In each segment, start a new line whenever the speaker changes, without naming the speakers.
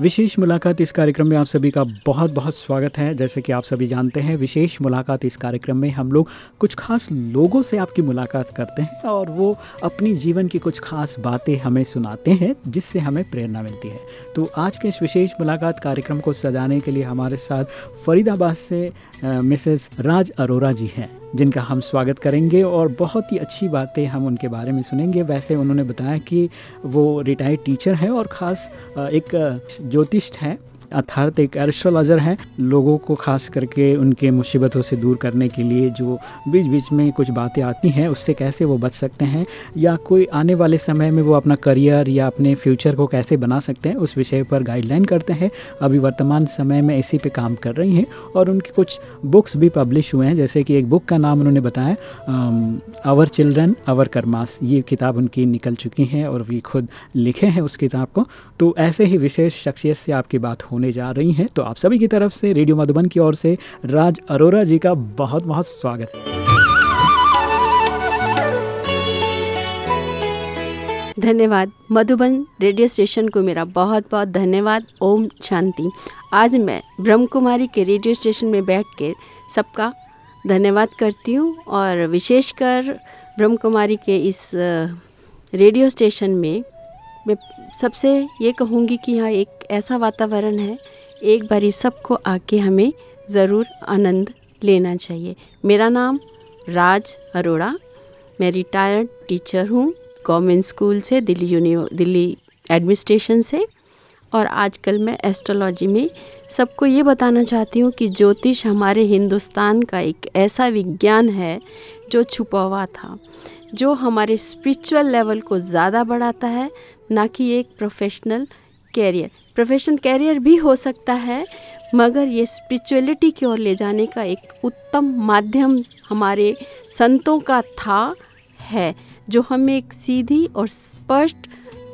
विशेष मुलाकात इस कार्यक्रम में आप सभी का बहुत बहुत स्वागत है। जैसे कि आप सभी जानते हैं, विशेष मुलाकात इस कार्यक्रम में हम लोग कुछ खास लोगों से आपकी मुलाकात करते हैं और वो अपनी जीवन की कुछ खास बातें हमें सुनाते हैं, जिससे हमें प्रेरणा मिलती है। तो आज के इस विशेष मुलाकात कार्यक्रम को सजाने के लिए हमारे साथ फरीदाबाद से मिसेस राज अरोरा जी हैं, जिनका हम स्वागत करेंगे और बहुत ही अच्छी बातें हम उनके बारे में सुनेंगे। वैसे उन्होंने बताया कि वो रिटायर्ड टीचर हैं और ख़ास एक ज्योतिष हैं अर्थात एक एस्ट्रोलॉजर हैं। लोगों को खास करके उनके मुसीबतों से दूर करने के लिए जो बीच बीच में कुछ बातें आती हैं, उससे कैसे वो बच सकते हैं? या कोई आने वाले समय में वो अपना करियर या अपने फ्यूचर को कैसे बना सकते हैं? उस विषय पर गाइडलाइन करते हैं। अभी वर्तमान समय में इसी पे काम कर रही हैं और उनकी कुछ बुक्स भी पब्लिश हुए हैं, जैसे कि एक बुक का नाम उन्होंने बताया आवर चिल्ड्रन आवर करमास। ये किताब उनकी निकल चुकी हैं और वे खुद लिखे हैं उस किताब को। तो ऐसे ही विशेष शख्सियत से आपकी बात होने होने जा रही हैं। तो आप सभी की तरफ़ से रेडियो मधुबन की ओर से राज अरोरा जी का बहुत बहुत स्वागत है।
धन्यवाद। मधुबन रेडियो स्टेशन को मेरा बहुत बहुत धन्यवाद। ओम शांति। आज मैं ब्रह्म कुमारी के रेडियो स्टेशन में बैठ कर सबका धन्यवाद करती हूँ और विशेषकर ब्रह्म कुमारी के इस रेडियो स्टेशन में मैं सबसे ये कहूँगी कि यहाँ एक ऐसा वातावरण है, एक बारी सबको आके हमें ज़रूर आनंद लेना चाहिए। मेरा नाम राज अरोड़ा, मैं रिटायर्ड टीचर हूँ गवर्नमेंट स्कूल से, दिल्ली यूनिव दिल्ली एडमिनिस्ट्रेशन से, और आजकल मैं एस्ट्रोलॉजी में सबको ये बताना चाहती हूँ कि ज्योतिष हमारे हिंदुस्तान का एक ऐसा विज्ञान है, जो छुपा हुआ था, जो हमारे स्पिरिचुअल लेवल को ज़्यादा बढ़ाता है, ना कि एक प्रोफेशनल कैरियर प्रोफेशनल कैरियर भी हो सकता है, मगर ये स्पिरिचुअलिटी की ओर ले जाने का एक उत्तम माध्यम हमारे संतों का था, है, जो हमें एक सीधी और स्पष्ट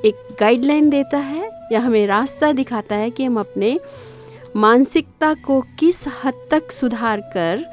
एक गाइडलाइन देता है या हमें रास्ता दिखाता है कि हम अपने मानसिकता को किस हद तक सुधार कर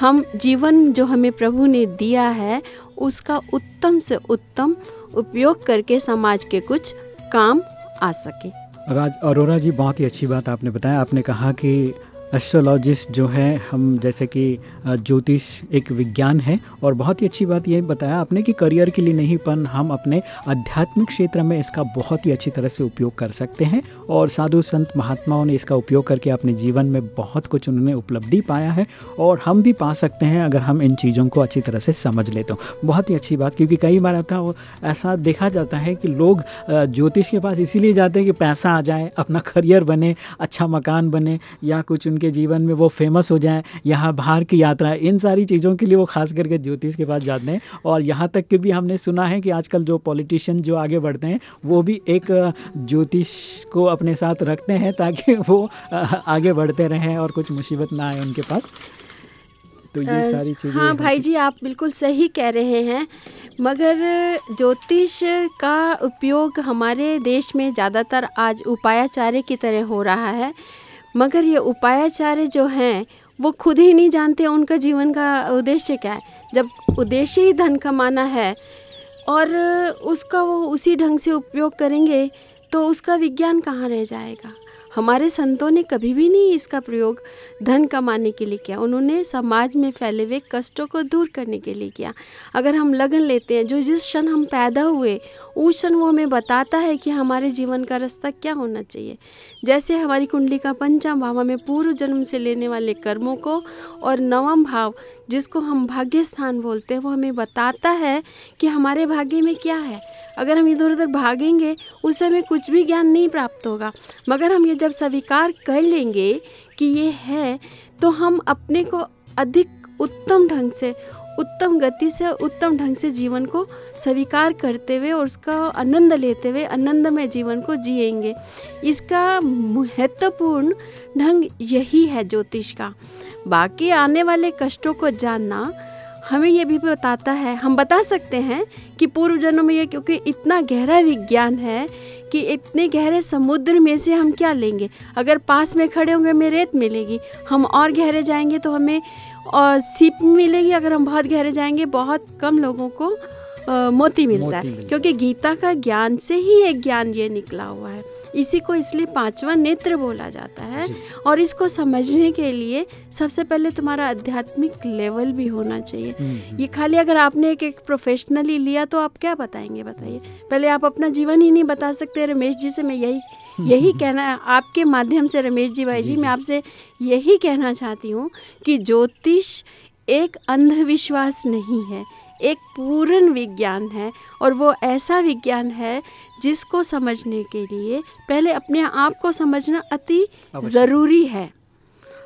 हम जीवन जो हमें प्रभु ने दिया है, उसका उत्तम से उत्तम उपयोग करके समाज के कुछ काम आ सके।
राज अरोरा जी बहुत ही अच्छी बात आपने बताया। आपने कहा कि एस्ट्रोलॉजिस्ट जो है, हम जैसे कि ज्योतिष एक विज्ञान है और बहुत ही अच्छी बात ये बताया आपने कि करियर के लिए नहीं, पर हम अपने आध्यात्मिक क्षेत्र में इसका बहुत ही अच्छी तरह से उपयोग कर सकते हैं और साधु संत महात्माओं ने इसका उपयोग करके अपने जीवन में बहुत कुछ उन्होंने उपलब्धि पाया है और हम भी पा सकते हैं अगर हम इन चीज़ों को अच्छी तरह से समझ ले तो। बहुत ही अच्छी बात, क्योंकि कई बार आता है ऐसा देखा जाता है कि लोग ज्योतिष के पास इसीलिए जाते हैं कि पैसा आ जाए, अपना करियर बने अच्छा मकान बने या कुछ उनके जीवन में वो फ़ेमस हो जाएँ यहाँ बाहर की यात्रा इन सारी चीज़ों के लिए वो खास करके ज्योतिष के पास जाते हैं। और यहाँ तक कि भी हमने सुना है कि आजकल जो पॉलिटिशियन जो आगे बढ़ते हैं वो भी एक ज्योतिष को अपने साथ रखते हैं ताकि वो आगे बढ़ते रहें और कुछ मुसीबत ना आए उनके पास।
तो ये सारी चीज़ें हाँ। भाई जी आप बिल्कुल सही कह रहे हैं मगर ज्योतिष का उपयोग हमारे देश में ज़्यादातर आज उपायाचार्य की तरह हो रहा है। मगर ये उपायाचार्य जो हैं, वो खुद ही नहीं जानते उनका जीवन का उद्देश्य क्या है। जब उद्देश्य ही धन कमाना है और उसका वो उसी ढंग से उपयोग करेंगे तो उसका विज्ञान कहाँ रह जाएगा? हमारे संतों ने कभी भी नहीं इसका प्रयोग धन कमाने के लिए किया। उन्होंने समाज में फैले हुए कष्टों को दूर करने के लिए किया। अगर हम लगन लेते हैं, जो जिस क्षण हम पैदा हुए उस क्षण वो हमें बताता है कि हमारे जीवन का रास्ता क्या होना चाहिए। जैसे हमारी कुंडली का पंचम भाव हमें पूर्व जन्म से लेने वाले कर्मों को और नवम भाव, जिसको हम भाग्य स्थान बोलते हैं, वो हमें बताता है कि हमारे भाग्य में क्या है। अगर हम इधर उधर भागेंगे, उस समय कुछ भी ज्ञान नहीं प्राप्त होगा। मगर हम ये जब स्वीकार कर लेंगे कि ये है तो हम अपने को अधिक उत्तम ढंग से उत्तम गति से, उत्तम ढंग से जीवन को स्वीकार करते हुए और उसका आनंद लेते हुए आनंदमय जीवन को जिएँगे। इसका महत्वपूर्ण ढंग यही है ज्योतिष का। बाकी आने वाले कष्टों को जानना हमें ये भी बताता है, हम बता सकते हैं कि पूर्व जन्म में ये क्योंकि इतना गहरा विज्ञान है कि इतने गहरे समुद्र में से हम क्या लेंगे? अगर पास में खड़े होंगे, हमें रेत मिलेगी। हम और गहरे जाएँगे तो हमें और सीप मिलेगी अगर हम बहुत गहरे जाएँगे बहुत कम लोगों को आ, मोती मिलता
मोती
है।
मिलता
क्योंकि गीता का ज्ञान से ही एक ज्ञान ये निकला हुआ है। इसी को इसलिए पांचवा नेत्र बोला जाता है और इसको समझने के लिए सबसे पहले तुम्हारा आध्यात्मिक लेवल भी होना चाहिए।
हम्म,
ये खाली अगर आपने एक एक प्रोफेशनली लिया तो आप क्या बताएँगे बताइए। पहले आप अपना जीवन ही नहीं बता सकते रमेश जी से मैं यही यही कहना आपके माध्यम से रमेश जी भाई
जी।
मैं आपसे यही कहना चाहती हूँ कि ज्योतिष एक अंधविश्वास नहीं है। एक पूर्ण विज्ञान है और वो ऐसा विज्ञान है जिसको समझने के लिए पहले अपने आप को समझना अति ज़रूरी है।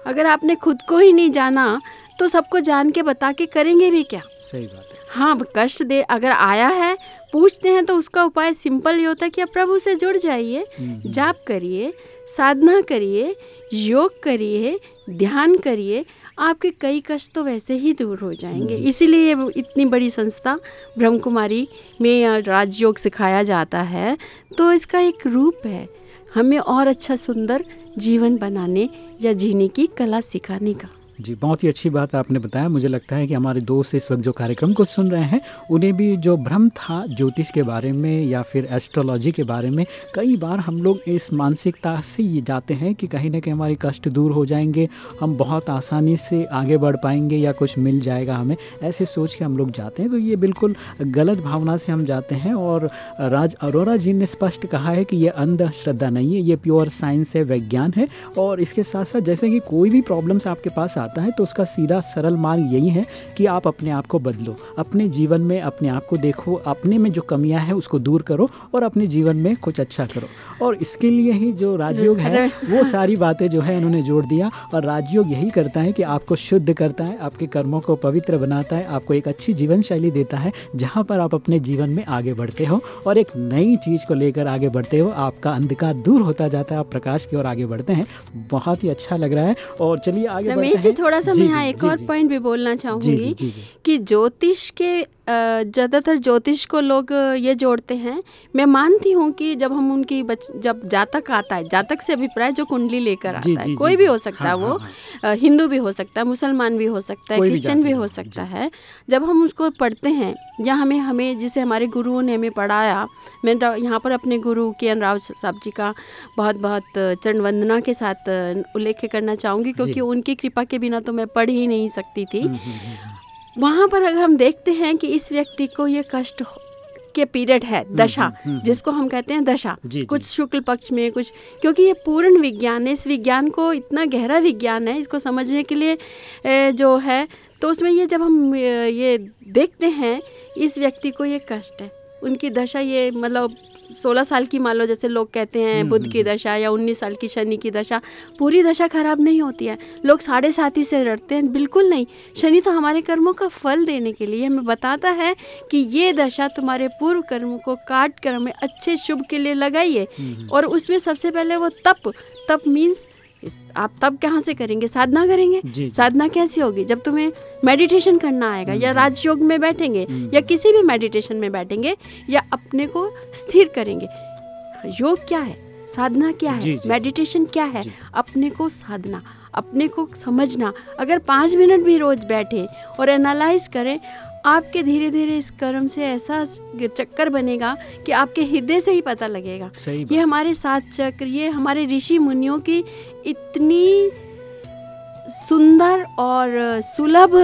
अगर आपने खुद को ही नहीं जाना तो सबको जान के बता के करेंगे भी क्या?
सही बात है।
हाँ अब कष्ट दे अगर आया है पूछते हैं तो उसका उपाय सिंपल ये होता है कि आप प्रभु से जुड़ जाइए
हम्म,
जाप करिए साधना करिए योग करिए ध्यान करिए आपके कई कष्ट तो वैसे ही दूर हो जाएँगे। इसीलिए ये इतनी बड़ी संस्था ब्रह्म कुमारी में राजयोग सिखाया जाता है। तो इसका एक रूप है हमें और अच्छा सुंदर जीवन बनाने या जीने की कला सिखाने का।
जी, बहुत ही अच्छी बात आपने बताया। मुझे लगता है कि हमारे दोस्त इस वक्त जो कार्यक्रम को सुन रहे हैं, उन्हें भी जो भ्रम था ज्योतिष के बारे में या फिर एस्ट्रोलॉजी के बारे में, कई बार हम लोग इस मानसिकता से ये जाते हैं कि कहीं ना कहीं हमारे कष्ट दूर हो जाएँगे, हम बहुत आसानी से आगे बढ़ पाएँगे या कुछ मिल जाएगा हमें, ऐसे सोच के हम लोग जाते हैं। तो ये बिल्कुल गलत भावना से हम जाते हैं और राज अरोरा जी ने स्पष्ट कहा है कि ये अंधश्रद्धा नहीं है, ये प्योर साइंस है, विज्ञान है और इसके साथ साथ जैसे कि कोई भी प्रॉब्लम्स आपके पास आता है तो उसका सीधा सरल मार्ग यही है कि आप अपने आप को बदलो। अपने जीवन में अपने आप को देखो अपने में जो कमियाँ हैं उसको दूर करो और अपने जीवन में कुछ अच्छा करो। और इसके लिए ही जो राजयोग है वो सारी बातें जो है उन्होंने जोड़ दिया और राजयोग यही करता है कि आपको शुद्ध करता है आपके कर्मों को पवित्र बनाता है आपको एक अच्छी जीवन शैली देता है जहाँ पर आप अपने जीवन में आगे बढ़ते हो और एक नई चीज़ को लेकर आगे बढ़ते हो आपका अंधकार दूर होता जाता है आप प्रकाश की ओर आगे बढ़ते हैं। बहुत ही अच्छा लग रहा है और चलिए आगे बढ़ते हैं।
थोड़ा सा मैं यहाँ एक
जी,
और पॉइंट भी बोलना चाहूँगी कि ज्योतिष के ज़्यादातर ज्योतिष को लोग ये जोड़ते हैं। मैं मानती हूँ कि जब हम उनकी बच जब जातक आता है जातक से अभिप्राय जो कुंडली लेकर आता
जी,
है
जी,
कोई
जी।
भी हो सकता है
हाँ,
वो
हाँ,
अ, हिंदू भी हो सकता है मुसलमान भी हो सकता है क्रिश्चियन भी हो सकता है। जब हम उसको पढ़ते हैं या हमें हमें जिसे हमारे गुरुओं ने हमें पढ़ाया मैं यहाँ पर अपने गुरु के एन राव साहब जी का बहुत बहुत चरण वंदना के साथ उल्लेख करना चाहूँगी क्योंकि उनकी कृपा के बिना तो मैं पढ़ ही नहीं सकती थी।
हम्म, हम्म, हम्म,
वहाँ पर अगर हम देखते हैं कि इस व्यक्ति को ये कष्ट के पीरियड है दशा
हम्म, हम्म।
जिसको हम कहते हैं दशा
जी,
कुछ। शुक्ल पक्ष में कुछ क्योंकि ये पूर्ण विज्ञान है इस विज्ञान को इतना गहरा विज्ञान है इसको समझने के लिए जो है तो उसमें ये जब हम ये देखते हैं इस व्यक्ति को ये कष्ट है उनकी दशा ये मतलब सोलह साल की मान लो जैसे लोग कहते हैं बुद्ध की दशा या उन्नीस साल की शनि की दशा पूरी दशा खराब नहीं होती है। लोग साढ़े सात ही से डरते हैं बिल्कुल नहीं। शनि तो हमारे कर्मों का फल देने के लिए हमें बताता है कि ये दशा तुम्हारे पूर्व कर्मों को काट कर हमें अच्छे शुभ के लिए लगाइए। और उसमें सबसे पहले वो तप तप मीन्स आप तब कहाँ से करेंगे? साधना करेंगे। साधना कैसी होगी? जब तुम्हें मेडिटेशन करना आएगा या राजयोग में बैठेंगे या किसी भी मेडिटेशन में बैठेंगे या अपने को स्थिर करेंगे योग क्या है? साधना क्या है? मेडिटेशन क्या है? अपने को साधना अपने को समझना। अगर पाँच मिनट भी रोज बैठे और एनालाइज करें आपके धीरे धीरे इस कर्म से ऐसा चक्कर बनेगा कि आपके हृदय से ही पता लगेगा। ये हमारे सात चक्र ये हमारे ऋषि मुनियों की इतनी सुंदर और सुलभ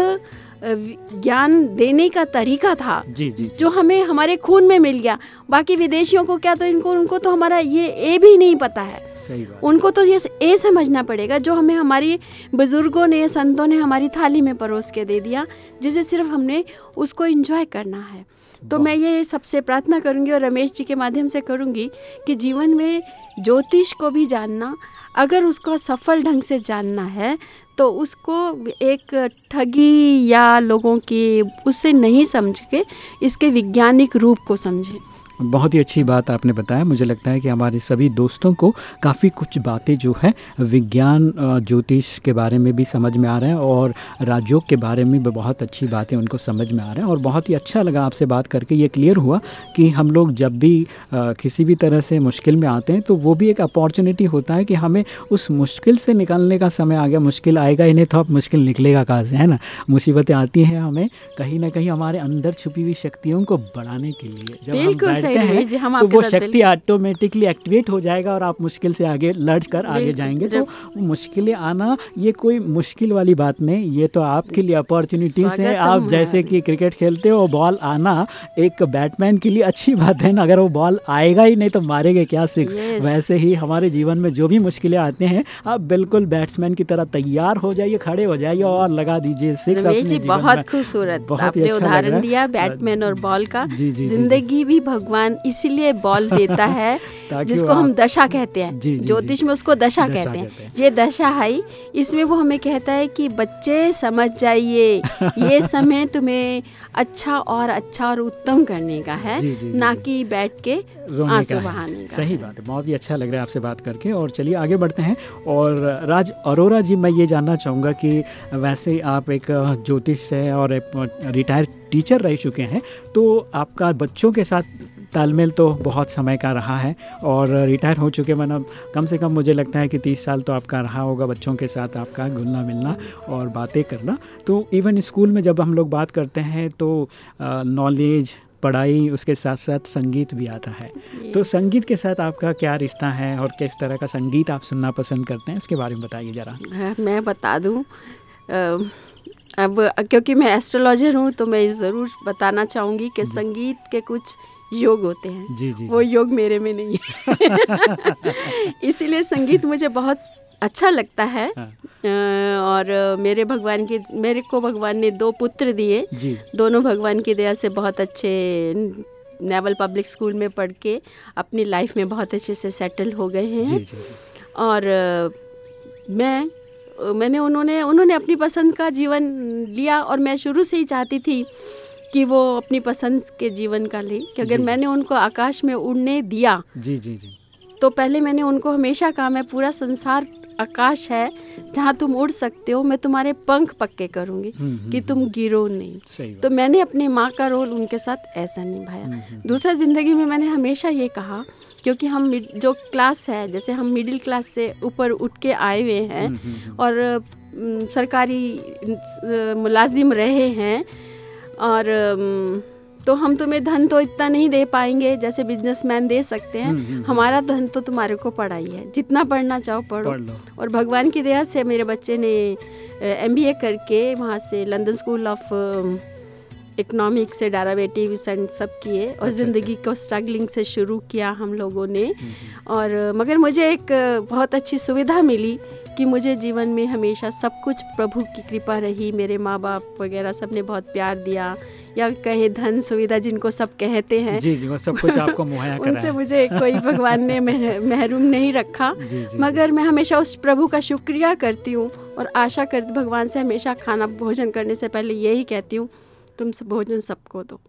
ज्ञान देने का तरीका था
जी जी
जो। हमें हमारे खून में मिल गया। बाकी विदेशियों को क्या तो इनको उनको तो हमारा ये ए भी नहीं पता है।
सही बात।
उनको तो ये ए समझना पड़ेगा जो हमें हमारी बुज़ुर्गों ने संतों ने हमारी थाली में परोस के दे दिया जिसे सिर्फ़ हमने उसको इंजॉय करना है। तो मैं ये सबसे प्रार्थना करूँगी और रमेश जी के माध्यम से करूँगी कि जीवन में ज्योतिष को भी जानना अगर उसको सफल ढंग से जानना है तो उसको एक ठगी या लोगों की, उससे नहीं समझ के इसके वैज्ञानिक रूप को समझें।
बहुत ही अच्छी बात आपने बताया। मुझे लगता है कि हमारे सभी दोस्तों को काफ़ी कुछ बातें जो है विज्ञान ज्योतिष के बारे में भी समझ में आ रहे हैं और राजयोग के बारे में भी बहुत अच्छी बातें उनको समझ में आ रहे हैं और बहुत ही अच्छा लगा आपसे बात करके। ये क्लियर हुआ कि हम लोग जब भी किसी भी तरह से मुश्किल में आते हैं तो वो भी एक अपॉर्चुनिटी होता है कि हमें उस मुश्किल से निकलने का समय आ गया। मुश्किल आएगा ही नहीं तो अब मुश्किल निकलेगा कहाँ से है ना? मुसीबतें आती हैं हमें कहीं ना कहीं हमारे अंदर छुपी हुई शक्तियों को बढ़ाने के लिए। जब हम बैठते हैं हम तो वो शक्ति ऑटोमेटिकली एक्टिवेट हो जाएगा और आप मुश्किल से आगे लड़ कर आगे जाएँगे। तो मुश्किलें आना ये कोई मुश्किल वाली बात नहीं ये तो आपके लिए अपॉर्चुनिटीज़ है। आप जैसे कि क्रिकेट खेलते हो बॉल आना एक बैटमैन के लिए अच्छी बात है ना अगर वो बॉल आएगा ही नहीं तो मारेंगे क्या सिक्स वैसे ही हमारे जीवन में जो भी मुश्किलें आते हैं आप बिल्कुल बैट्समैन की तरह तैयार हो जाइए खड़े हो जाइए और लगा दीजिए सिक्स
बहुत खूबसूरत। आपने अच्छा उदाहरण दिया बैटमैन और बॉल का। ज़िंदगी भी भगवान इसीलिए बॉल देता है जिसको हम दशा कहते हैं ज्योतिष में उसको दशा दशा कहते हैं। ये दशा है इसमें वो हमें कहता है कि बच्चे समझ जाइए ये समय तुम्हें अच्छा और अच्छा और उत्तम करने का है जी, जी, ना कि बैठ के आँसू बहाने
का। सही बात है बहुत ही अच्छा लग रहा है आपसे बात करके। और चलिए आगे बढ़ते हैं। और राज अरोरा जी मैं ये जानना चाहूँगा कि वैसे आप एक ज्योतिष है और एक रिटायर टीचर रह चुके हैं तो आपका बच्चों के साथ तालमेल तो बहुत समय का रहा है और रिटायर हो चुके मतलब कम से कम मुझे लगता है कि तीस साल तो आपका रहा होगा बच्चों के साथ आपका घुलना मिलना और बातें करना। तो इवन स्कूल में जब हम लोग बात करते हैं तो नॉलेज पढ़ाई उसके साथ साथ संगीत भी आता है। तो yes. तो संगीत के साथ आपका क्या रिश्ता है और किस तरह का संगीत आप सुनना पसंद करते हैं उसके बारे में बताइए ज़रा।
मैं बता दूँ अब क्योंकि मैं एस्ट्रोलॉजर हूँ तो मैं ज़रूर बताना चाहूँगी कि संगीत के कुछ योग होते हैं।
जी जी
वो योग मेरे में नहीं है। इसीलिए संगीत मुझे बहुत अच्छा लगता है। हाँ। और मेरे भगवान की मेरे को भगवान ने दो पुत्र दिए। दोनों भगवान की दया से बहुत अच्छे नेवल पब्लिक स्कूल में पढ़ के अपनी लाइफ में बहुत अच्छे से सेटल हो गए हैं। और मैं मैंने उन्होंने उन्होंने अपनी पसंद का जीवन लिया और मैं शुरू से ही चाहती थी कि वो अपनी पसंद के जीवन का ले। कि अगर मैंने उनको आकाश में उड़ने दिया
जी जी जी।
तो पहले मैंने उनको हमेशा कहा मैं पूरा संसार आकाश है जहाँ तुम उड़ सकते हो मैं तुम्हारे पंख पक्के करूँगी हम्म, हम्म, कि तुम हम्म। गिरो नहीं। तो मैंने अपनी माँ का रोल उनके साथ ऐसा निभाया। दूसरा ज़िंदगी में मैंने हमेशा ये कहा क्योंकि हम जो क्लास है जैसे हम मिडिल क्लास से ऊपर उठ के आए हुए हैं और सरकारी मुलाजिम रहे हैं और तो हम तुम्हें धन तो इतना नहीं दे पाएँगे जैसे बिजनेसमैन दे सकते हैं। हम्म, हम्म, हम्म। हमारा धन तो तुम्हारे को पढ़ाई है। जितना पढ़ना चाहो पढ़ो। पढ़ और भगवान की दया से मेरे बच्चे ने एमबीए करके वहाँ से लंदन स्कूल ऑफ़ इकोनॉमिक से डारावेटिव एंड सब किए और अच्छा, ज़िंदगी अच्छा। को स्ट्रगलिंग से शुरू किया हम लोगों ने। और मगर मुझे एक बहुत अच्छी सुविधा मिली कि मुझे जीवन में हमेशा सब कुछ प्रभु की कृपा रही। मेरे माँ बाप वगैरह सबने बहुत प्यार दिया। या कहें धन सुविधा जिनको सब कहते हैं।
जी जी वो सब कुछ आपको मुहैया
उनसे मुझे कोई भगवान ने महरूम नहीं रखा। जी, जी, मगर मैं हमेशा उस प्रभु का शुक्रिया करती हूँ और आशा करती भगवान से हमेशा खाना भोजन करने से पहले यही कहती हूँ तुम सब भोजन सबको दो।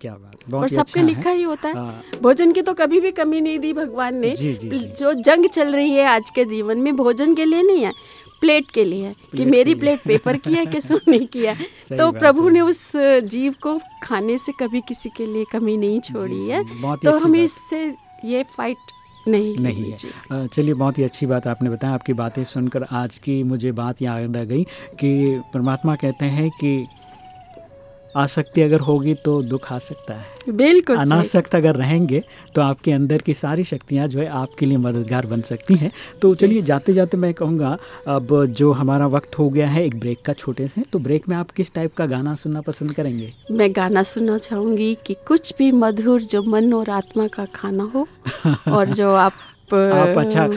क्या बात और
सबके अच्छा लिखा ही होता है। हाँ। भोजन की तो कभी भी कमी नहीं दी भगवान ने। जी, जी, जी. जो जंग चल रही है आज के जीवन में भोजन के लिए नहीं है प्लेट के लिए है कि मेरी प्लेट पेपर की है कि सोने की है। तो प्रभु ने उस जीव को खाने से कभी किसी के लिए कमी नहीं छोड़ी है। तो हमें इससे ये फाइट नहीं
नहीं है। चलिए बहुत ही अच्छी बात आपने बताया। आपकी बातें सुनकर आज की मुझे बात याद आ गई कि परमात्मा कहते हैं कि आसक्ति अगर होगी तो दुख आ सकता है।
बिल्कुल
अनासक्त अगर रहेंगे तो आपके अंदर की सारी शक्तियाँ जो है आपके लिए मददगार बन सकती हैं। तो चलिए जाते जाते मैं कहूँगा अब जो हमारा वक्त हो गया है एक ब्रेक का छोटे से तो ब्रेक में आप किस टाइप का गाना सुनना पसंद करेंगे?
मैं गाना सुनना चाहूँगी कि कुछ भी मधुर जो मन और आत्मा का खाना हो और जो आप
आप अच्छा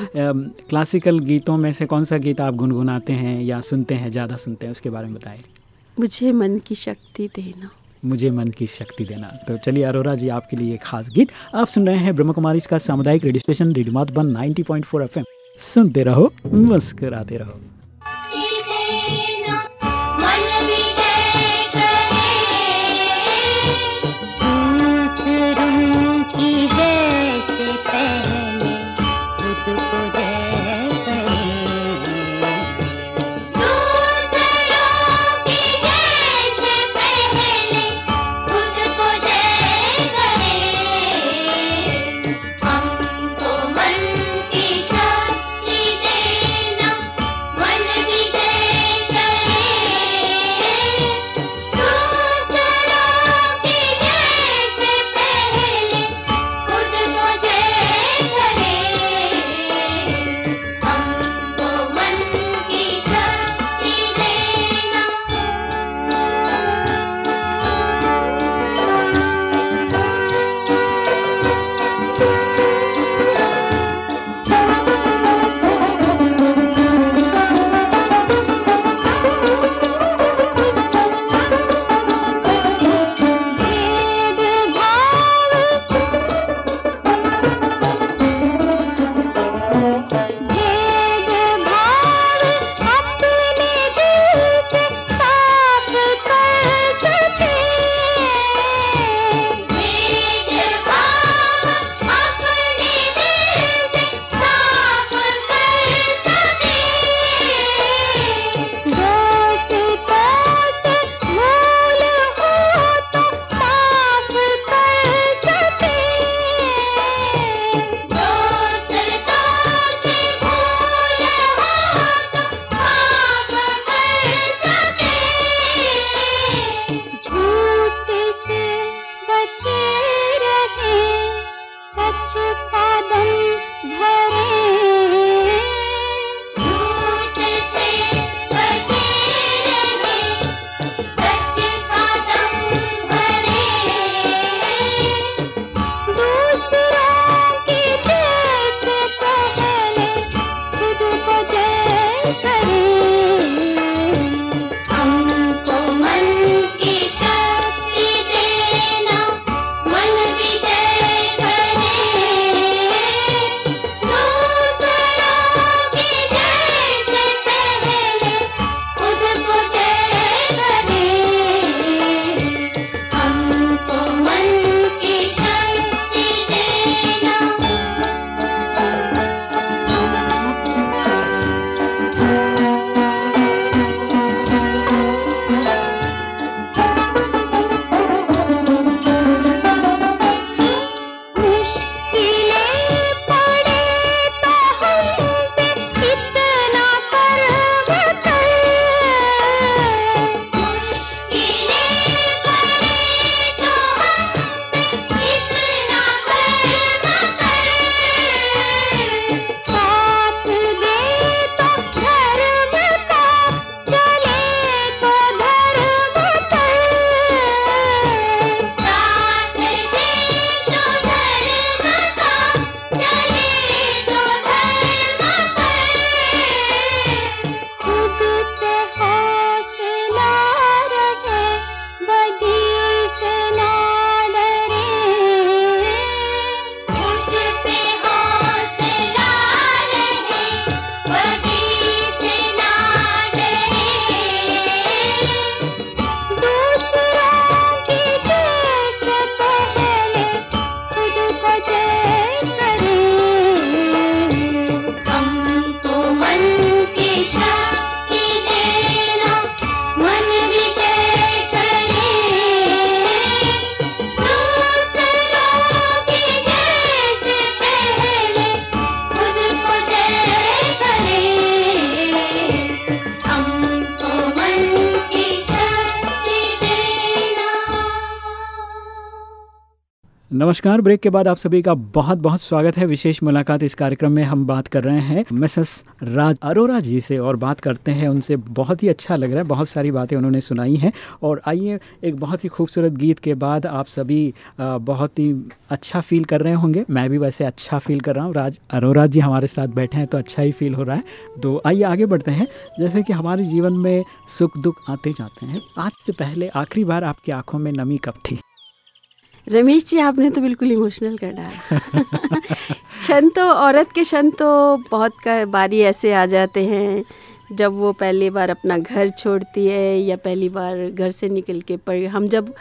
क्लासिकल गीतों में से कौन सा गीत आप गुनगुनाते हैं या सुनते हैं ज़्यादा सुनते हैं उसके बारे में बताएँ।
मुझे मन की शक्ति देना।
मुझे मन की शक्ति देना। तो चलिए अरोरा जी, आपके लिए खास गीत। आप सुन रहे हैं ब्रह्म कुमारी सामुदायिक radio station radio Madhuban 90.4 FM. सुनते रहो, मुस्कराते रहो। नमस्कार, ब्रेक के बाद आप सभी का बहुत बहुत स्वागत है। विशेष मुलाकात इस कार्यक्रम में हम बात कर रहे हैं मिसेस राज अरोरा जी से और बात करते हैं उनसे। बहुत ही अच्छा लग रहा है, बहुत सारी बातें उन्होंने सुनाई हैं। और आइए, एक बहुत ही खूबसूरत गीत के बाद आप सभी बहुत ही अच्छा फील कर रहे होंगे। मैं भी वैसे अच्छा फील कर रहा हूँ। राज अरोरा जी हमारे साथ बैठे हैं तो अच्छा ही फील हो रहा है। तो आइए, आगे बढ़ते हैं। जैसे कि हमारे जीवन में सुख दुख आते जाते हैं। आज से पहले आखिरी बार आपकी आँखों में नमी कब थी?
रमेश जी आपने तो बिल्कुल इमोशनल कर डाला। क्षण तो औरत के क्षण तो बहुत बारी ऐसे आ जाते हैं जब वो पहली बार अपना घर छोड़ती है या पहली बार घर से निकल के पर हम जब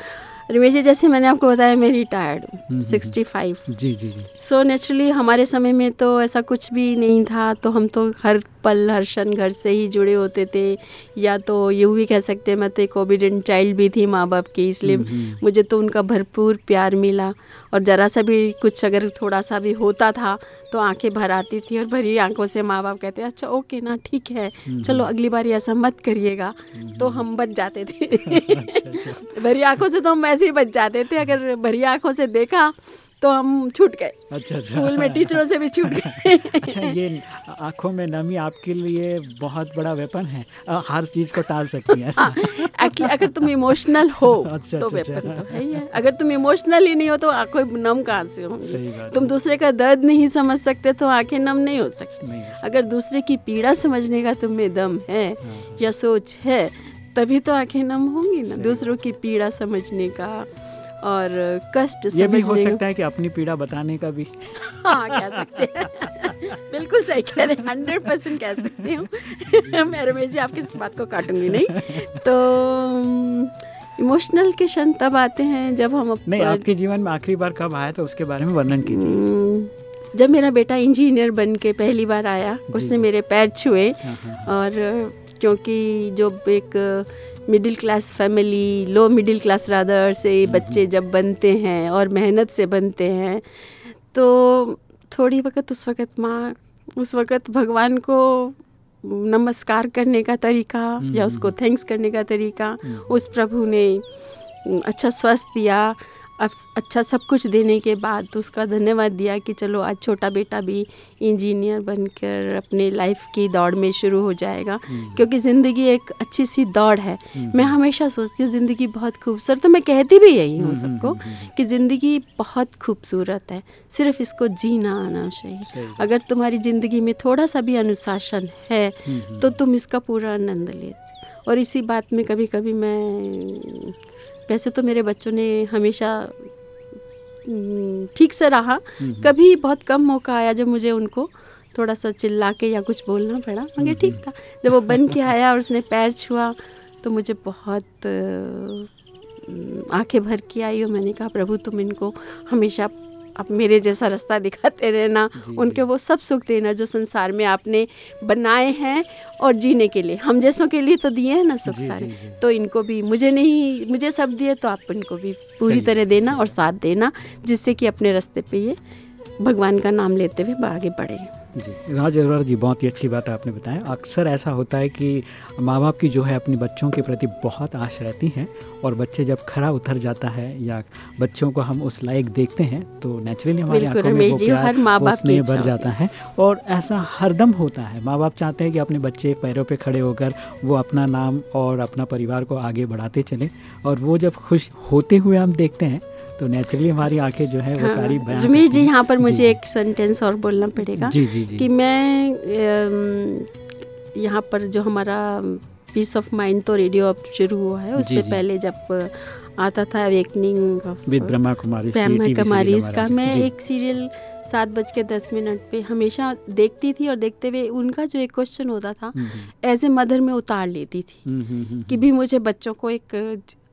रमेश जी जैसे मैंने आपको बताया मैं रिटायर्ड हूँ सिक्सटी फाइव
जी जी जी।
सो नेचुरली हमारे समय में तो ऐसा कुछ भी नहीं था तो हम तो हर पल हर क्षण घर से ही जुड़े होते थे। या तो यूँ भी कह सकते हैं मैं तो एक ओबिडेंट चाइल्ड भी थी माँ बाप की इसलिए हम्म, हम्म। मुझे तो उनका भरपूर प्यार मिला। और ज़रा सा भी कुछ अगर थोड़ा सा भी होता था तो आँखें भर आती थी और भरी आँखों से माँ बाप कहते अच्छा ओके ना ठीक है। हम्म, चलो अगली बार ऐसा मत करिएगा। तो हम बच जाते थे। अच्छा, अच्छा। भरी आँखों से तो हम ऐसे ही बच जाते थे अगर भरी आँखों से देखा तो हम छूट गए। अच्छा अच्छा। स्कूल में टीचरों से भी छूट गए।
अच्छा ये आँखों में नमी आपके लिए बहुत बड़ा वेपन है। हर चीज़ को टाल सकती है ऐसा।
एक्चुअली अगर तुम इमोशनल हो अच्छा, तो वेपन अच्छा, तो है ही है। अगर तुम इमोशनल ही नहीं हो तो आँखें नम कहाँ से होंगी? तुम दूसरे का दर्द नहीं समझ सकते तो आँखें नम नहीं हो सकती। अगर दूसरे की पीड़ा समझने का तुम्हें दम है हाँ। या सोच है तभी तो आँखें नम होंगी ना। दूसरों की पीड़ा समझने का और कष्ट
ये भी हो सकता है कि अपनी पीड़ा बताने का भी।
हाँ कह सकते हैं। बिल्कुल सही कह रहे हैं हंड्रेड परसेंट कह सकती हूँ। मैं रमेश जी आपकी इस बात को काटूँगी नहीं। तो इमोशनल के क्षण तब आते हैं जब हम
नहीं आपके जीवन में आखिरी बार कब आया तो उसके बारे में वर्णन कीजिए।
जब मेरा बेटा इंजीनियर बन के पहली बार आया उसने मेरे पैर छुए हाँ, हाँ। और क्योंकि जो एक middle class family low middle class rather से बच्चे हम्म। जब बनते हैं और मेहनत से बनते हैं तो थोड़ी वक्त उस वक़्त माँ उस वक़्त भगवान को नमस्कार करने का तरीका या उसको थैंक्स करने का तरीका उस प्रभु ने अच्छा स्वस्थ दिया अच्छा सब कुछ देने के बाद तो उसका धन्यवाद दिया कि चलो आज छोटा बेटा भी इंजीनियर बनकर अपने लाइफ की दौड़ में शुरू हो जाएगा। हम्म। क्योंकि ज़िंदगी एक अच्छी सी दौड़ है। हम्म। मैं हमेशा सोचती हूँ ज़िंदगी बहुत खूबसूरत तो मैं कहती भी यही हूँ हम्म, सबको कि ज़िंदगी बहुत खूबसूरत है। सिर्फ़ इसको जीना आना चाहिए। अगर तुम्हारी ज़िंदगी में थोड़ा सा भी अनुशासन है तो तुम इसका पूरा आनंद ले और इसी बात में कभी कभी मैं वैसे तो मेरे बच्चों ने हमेशा ठीक से रहा। कभी बहुत कम मौका आया जब मुझे उनको थोड़ा सा चिल्ला के या कुछ बोलना पड़ा मगर ठीक था। जब वो बन के आया और उसने पैर छुआ तो मुझे बहुत आँखें भर के आई और मैंने कहा प्रभु तुम इनको हमेशा आप मेरे जैसा रास्ता दिखाते रहना उनके वो सब सुख देना जो संसार में आपने बनाए हैं और जीने के लिए। हम जैसों के लिए तो दिए हैं ना सुख सारे। तो इनको भी मुझे नहीं मुझे सब दिए तो आप इनको भी पूरी तरह देना और साथ देना जिससे कि अपने रास्ते पे ये भगवान का नाम लेते हुए आगे बढ़े।
जी। राज अरोरा जी बहुत ही अच्छी बात आपने बताया। अक्सर ऐसा होता है कि माँ बाप की जो है अपने बच्चों के प्रति बहुत आश रहती हैं और बच्चे जब खरा उतर जाता है या बच्चों को हम उस लायक देखते हैं तो नेचुरली हमारे आँखों में वो प्यार स्नेह बढ़ जाता है। और ऐसा हरदम होता है। माँ बाप चाहते हैं कि अपने बच्चे पैरों पर खड़े होकर वो अपना नाम और अपना परिवार को आगे बढ़ाते चले और वो जब खुश होते हुए हम देखते हैं तो नेचुरली हमारी आँखें जो है वो हाँ, सारी
रमेश जी यहाँ पर मुझे एक सेंटेंस और बोलना पड़ेगा जी जी जी। कि मैं यहाँ पर जो हमारा पीस ऑफ़ माइंड तो रेडियो अब शुरू हुआ है। उससे पहले जब आता था अवेकनिंग
विद ब्रह्मा कुमारी
ब्रह्मा कुमारी इसका मैं एक सीरियल सात बज के दस मिनट पे हमेशा देखती थी और देखते हुए उनका जो एक क्वेश्चन होता था एज ए मदर में उतार लेती थी हम्म, हम्म, हम्म, कि भी मुझे बच्चों को एक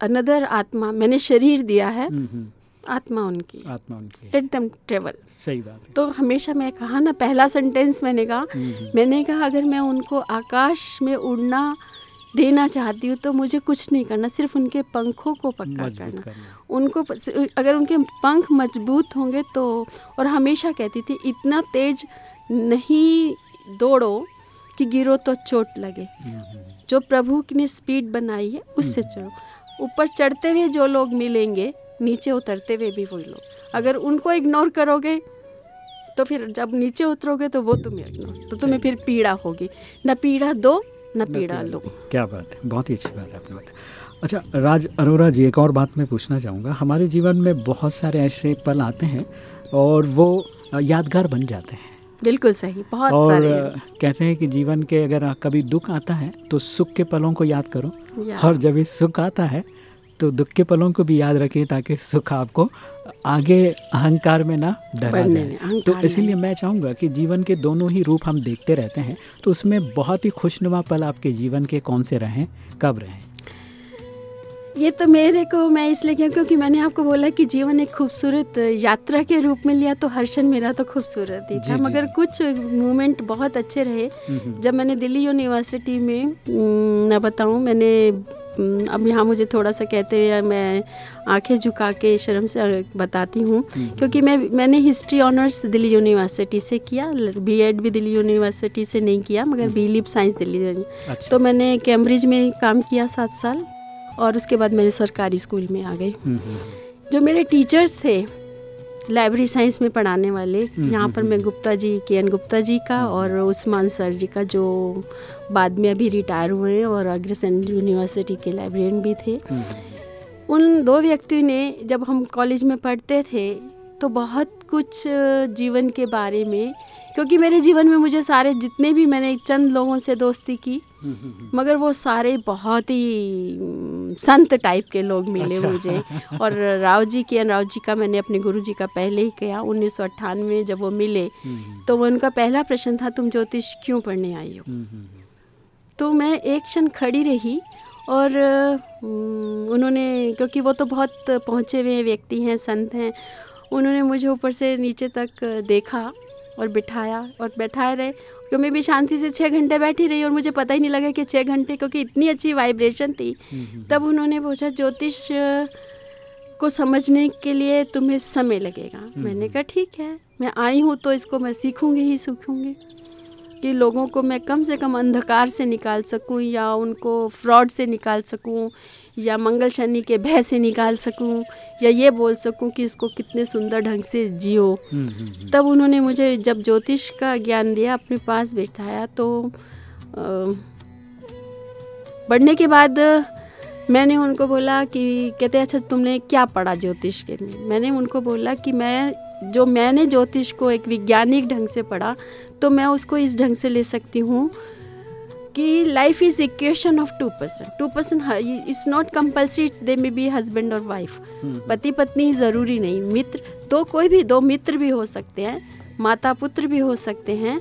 अनदर आत्मा मैंने शरीर दिया है आत्मा उनकी।
आत्मा उनकी।
लेट देम ट्रेवल
सही बात
है। तो हमेशा मैं कहा ना पहला सेंटेंस मैंने कहा मैंने कहा अगर मैं उनको आकाश में उड़ना देना चाहती हूँ तो मुझे कुछ नहीं करना सिर्फ़ उनके पंखों को पक्का करना।, करना उनको अगर उनके पंख मज़बूत होंगे तो और हमेशा कहती थी इतना तेज नहीं दौड़ो कि गिरो तो चोट लगे हम्म। जो प्रभु ने स्पीड बनाई है उससे हम्म। चढ़ो ऊपर चढ़ते हुए जो लोग मिलेंगे नीचे उतरते हुए भी वही लोग अगर उनको इग्नोर करोगे तो फिर जब नीचे उतरोगे तो वो तुम्हें इग्नोर तो तुम्हें फिर पीड़ा होगी न पीड़ा दो न पीड़ा लो।
क्या बात है बहुत ही अच्छी बात है आपने बताया। अच्छा राज अरोरा जी एक और बात मैं पूछना चाहूँगा। हमारे जीवन में बहुत सारे ऐसे पल आते हैं और वो यादगार बन जाते हैं।
बिल्कुल सही बहुत
और
सारे।
कहते हैं कि जीवन के अगर कभी दुख आता है तो सुख के पलों को याद करो।
या-
और जब इस सुख आता है तो दुख के पलों को भी याद रखिए ताकि सुख आपको आगे अहंकार में ना डरा जाए। तो इसीलिए मैं चाहूँगा कि जीवन के दोनों ही रूप हम देखते रहते हैं तो उसमें बहुत ही खुशनुमा पल आपके जीवन के कौन से रहें कब रहें?
ये तो मेरे को मैं इसलिए क्यों क्योंकि मैंने आपको बोला कि जीवन एक खूबसूरत यात्रा के रूप में लिया तो हर्षण मेरा तो खूबसूरत ही था मगर कुछ मोमेंट बहुत अच्छे रहे। जब मैंने दिल्ली यूनिवर्सिटी में हम्म, मैं बताऊँ मैंने हम्म, अब यहाँ मुझे थोड़ा सा कहते हैं मैं आँखें झुका के शर्म से बताती हूँ। क्योंकि मैं मैंने हिस्ट्री ऑनर्स दिल्ली यूनिवर्सिटी से किया बीएड भी दिल्ली यूनिवर्सिटी से नहीं किया मगर बी लिप साइंस दिल्ली
अच्छा।
तो मैंने कैम्ब्रिज में काम किया सात साल और उसके बाद मैंने सरकारी स्कूल में आ गई।
हम्म, हम्म,
जो मेरे टीचर्स थे लाइब्रेरी साइंस में पढ़ाने वाले।
हम्म,
यहाँ पर मैं गुप्ता जी के एन गुप्ता जी का और उस्मान सर जी का जो बाद में अभी रिटायर हुए हैं और अग्रसेन यूनिवर्सिटी के लाइब्रेरियन भी थे।
हम्म,
उन दो व्यक्ति ने जब हम कॉलेज में पढ़ते थे तो बहुत कुछ जीवन के बारे में क्योंकि मेरे जीवन में मुझे सारे जितने भी मैंने चंद लोगों से दोस्ती की
हम्म, हम्म, हम्म,
मगर वो सारे बहुत ही हम्म, संत टाइप के लोग मिले
अच्छा।
मुझे। और राव जी के राव जी का मैंने अपने गुरु जी का पहले ही किया उन्नीस में जब वो मिले
हम्म,
तो वो उनका पहला प्रश्न था तुम ज्योतिष क्यों पढ़ने आई हो?
हम्म, हम्म,
तो मैं एक क्षण खड़ी रही और हम्म, उन्होंने क्योंकि वो तो बहुत पहुँचे हुए व्यक्ति हैं संत हैं उन्होंने मुझे ऊपर से नीचे तक देखा और बिठाया और बैठाए रहे क्योंकि मैं भी शांति से छः घंटे बैठी रही और मुझे पता ही नहीं लगा कि छः घंटे क्योंकि इतनी अच्छी वाइब्रेशन थी। तब उन्होंने पूछा ज्योतिष को समझने के लिए तुम्हें समय लगेगा? मैंने कहा ठीक है मैं आई हूँ तो इसको मैं सीखूँगी ही सीखूँगी। कि लोगों को मैं कम से कम अंधकार से निकाल सकूँ या उनको फ्रॉड से निकाल सकूँ या मंगल शनि के भय से निकाल सकूँ या ये बोल सकूँ कि इसको कितने सुंदर ढंग से जियो।
हम्म, हम्म, हम्म,
तब उन्होंने मुझे जब ज्योतिष का ज्ञान दिया अपने पास बैठाया तो बढ़ने के बाद मैंने उनको बोला कि कहते अच्छा तुमने क्या पढ़ा ज्योतिष के में? मैंने उनको बोला कि मैं जो मैंने ज्योतिष को एक वैज्ञानिक ढंग से पढ़ा तो मैं उसको इस ढंग से ले सकती हूँ। कि life is equation of two person two person is not compulsory it's they may be husband और वाइफ पति पत्नी ज़रूरी नहीं मित्र दो कोई भी दो मित्र भी हो सकते हैं माता पुत्र भी हो सकते हैं।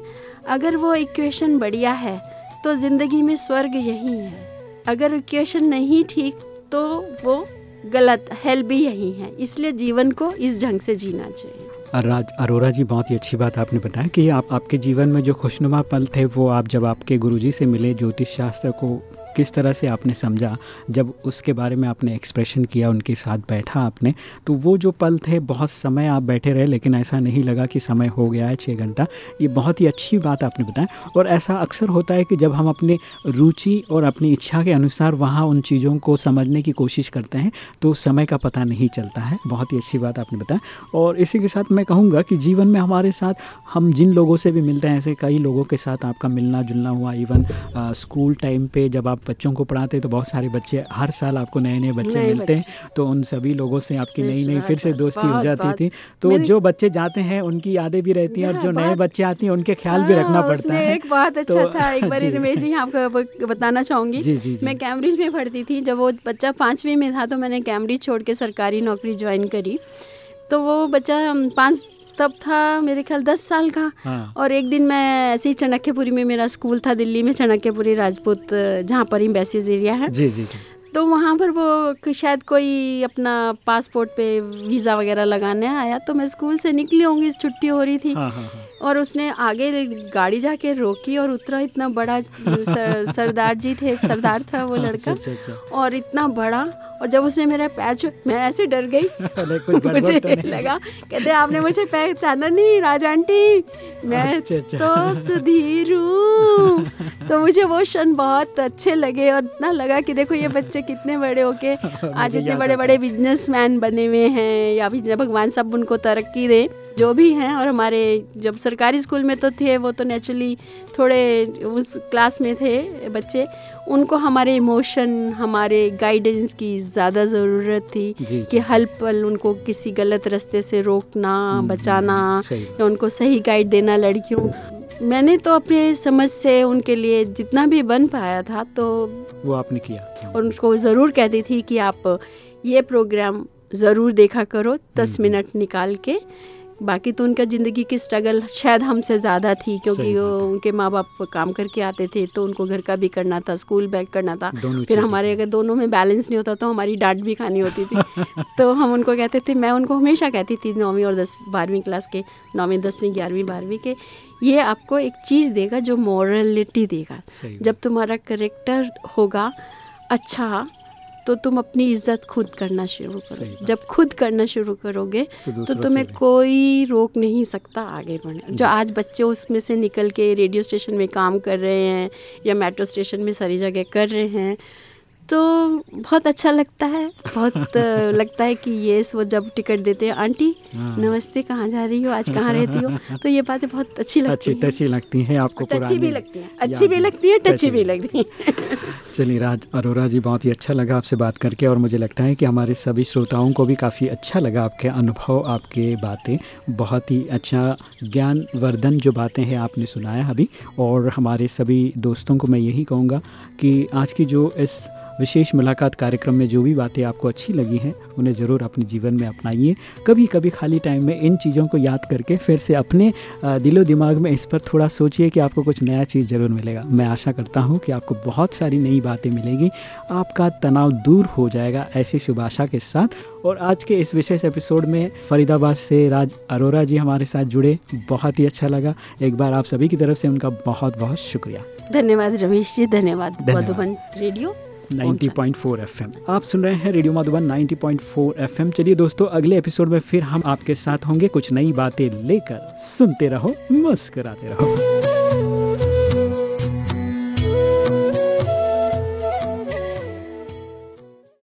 अगर वो इक्वेशन बढ़िया है तो ज़िंदगी में स्वर्ग यही है। अगर इक्वेशन नहीं ठीक तो वो गलत हेल भी यही है। इसलिए जीवन को इस ढंग से जीना चाहिए।
राज अरोरा जी, बहुत ही अच्छी बात आपने बताया कि आप, आपके जीवन में जो खुशनुमा पल थे, वो आप जब आपके गुरुजी से मिले, ज्योतिष शास्त्र को किस तरह से आपने समझा? जब उसके बारे में आपने एक्सप्रेशन किया, उनके साथ बैठा आपने तो वो जो पल थे, बहुत समय आप बैठे रहे, लेकिन ऐसा नहीं लगा कि समय हो गया है छः घंटा। ये बहुत ही अच्छी बात आपने बताया। और ऐसा अक्सर होता है कि जब हम अपने रुचि और अपनी इच्छा के अनुसार वहाँ उन चीज़ों को समझने की कोशिश करते हैं तो समय का पता नहीं चलता है। बहुत ही अच्छी बात आपने बताया। और इसी के साथ मैं कहूँगा कि जीवन में हमारे साथ हम जिन लोगों से भी मिलते हैं, ऐसे कई लोगों के साथ आपका मिलना जुलना हुआ इवन स्कूल टाइम पे जब आप बच्चों को पढ़ाते हैं तो बहुत सारे बच्चे हर साल आपको नए नए बच्चे मिलते हैं। तो उन सभी लोगों से आपकी नई नई फिर से दोस्ती हो जाती थी। तो जो बच्चे जाते हैं उनकी यादें भी रहती हैं और
हाँ,
जो नए बच्चे आते हैं उनके ख्याल भी रखना
हाँ,
पड़ता है।
एक बहुत अच्छा
तो-
था एक बार रमेश जी आपको बताना चाहूँगी। मैं कैम्ब्रिज में पढ़ती थी जब वो बच्चा पाँचवीं में था तो मैंने कैम्ब्रिज छोड़ के सरकारी नौकरी ज्वाइन करी। तो वो बच्चा पाँच तब था मेरे ख्याल दस साल का।
हाँ।
और एक दिन मैं ऐसे ही चाणक्यपुरी में मेरा स्कूल था दिल्ली में चाणक्यपुरी राजपूत जहाँ पर एम्बेसीज एरिया है।
जी जी जी।
तो वहाँ पर वो शायद कोई अपना पासपोर्ट पे वीज़ा वगैरह लगाने आया तो मैं स्कूल से निकली होंगी छुट्टी हो रही थी।
हाँ हाँ हाँ।
और उसने आगे गाड़ी जाके रोकी और उतरा इतना बड़ा सर, सरदार जी थे एक सरदार था वो लड़का।
अच्छा अच्छा
और इतना बड़ा और जब उसने मेरा पैर छू मैं ऐसे डर गई। मुझे
तो
लगा कहते आपने मुझे पहचाना नहीं राजा आंटी। मैं
अच्छा, अच्छा।
तो सुधीर हूँ। तो मुझे वो क्षण बहुत अच्छे लगे और इतना लगा कि देखो ये बच्चे बच्चे कितने बड़े होके आज इतने बड़े बड़े बिजनेसमैन बने हुए हैं या फिर भगवान सब उनको तरक्की दें जो भी हैं और हमारे जब सरकारी स्कूल में तो थे वो तो नेचुरली थोड़े उस क्लास में थे बच्चे उनको हमारे इमोशन हमारे गाइडेंस की ज़्यादा ज़रूरत थी
जी,
कि हल पल उनको किसी गलत रास्ते से रोकना
हम्म,
बचाना या उनको सही गाइड देना लड़कियों। मैंने तो अपने समझ से उनके लिए जितना भी बन पाया था तो
वो आपने किया।
और उसको ज़रूर कहती थी कि आप ये प्रोग्राम ज़रूर देखा करो दस
हम्म।
मिनट निकाल के। बाकी तो उनका ज़िंदगी की स्ट्रगल शायद हमसे ज़्यादा थी क्योंकि वो उनके माँ बाप काम करके आते थे तो उनको घर का भी करना था स्कूल बैग करना था। फिर हमारे अगर दोनों में बैलेंस नहीं होता तो हमारी डांट भी खानी होती थी। तो हम उनको कहते थे मैं उनको हमेशा कहती थी नौवीं और दस बारहवीं क्लास के नौवीं दसवीं ग्यारहवीं बारहवीं के ये आपको एक चीज़ देगा जो मॉरलिटी देगा। जब तुम्हारा करेक्टर होगा अच्छा तो तुम अपनी इज़्ज़त खुद करना शुरू करो। जब खुद करना शुरू करोगे
तो
तो तुम्हें कोई रोक नहीं सकता आगे बढ़ने। जो आज बच्चे उसमें से निकल के रेडियो स्टेशन में काम कर रहे हैं या मेट्रो स्टेशन में सारी जगह कर रहे हैं तो बहुत अच्छा लगता है। बहुत लगता है कि ये वो जब टिकट देते हैं आंटी
हाँ।
नमस्ते कहाँ जा रही हो? आज कहाँ रहती हो? तो ये बातें बहुत अच्छी लगती
अच्छी
हैं।
टची लगती हैं आपको
टची भी लगती हैं। अच्छी भी लगती है टची
टची
भी लगती है।
चलिए राज अरोरा जी बहुत ही अच्छा लगा आपसे बात करके और मुझे लगता है कि हमारे सभी श्रोताओं को भी काफ़ी अच्छा लगा आपके अनुभव आपके बातें। बहुत ही अच्छा ज्ञानवर्धन जो बातें हैं आपने सुनाया अभी और हमारे सभी दोस्तों को मैं यही कहूँगा कि आज की जो इस विशेष मुलाकात कार्यक्रम में जो भी बातें आपको अच्छी लगी हैं उन्हें ज़रूर अपने जीवन में अपनाइए। कभी कभी खाली टाइम में इन चीज़ों को याद करके फिर से अपने दिलो दिमाग में इस पर थोड़ा सोचिए कि आपको कुछ नया चीज़ ज़रूर मिलेगा। मैं आशा करता हूँ कि आपको बहुत सारी नई बातें मिलेगी। आपका तनाव दूर हो जाएगा ऐसी शुभ आशा के साथ। और आज के इस विशेष एपिसोड में फरीदाबाद से राज अरोरा जी हमारे साथ जुड़े बहुत ही अच्छा लगा। एक बार आप सभी की तरफ़ से उनका बहुत बहुत शुक्रिया।
धन्यवाद रमेश जी
धन्यवाद।
मधुबन रेडियो।
90.4 एफएम। आप सुन रहे हैं रेडियो मधुबन 90.4 एफएम। चलिए दोस्तों, अगले एपिसोड में फिर हम आपके साथ होंगे कुछ नई बातें लेकर। सुनते रहो, मुस्कराते रहो।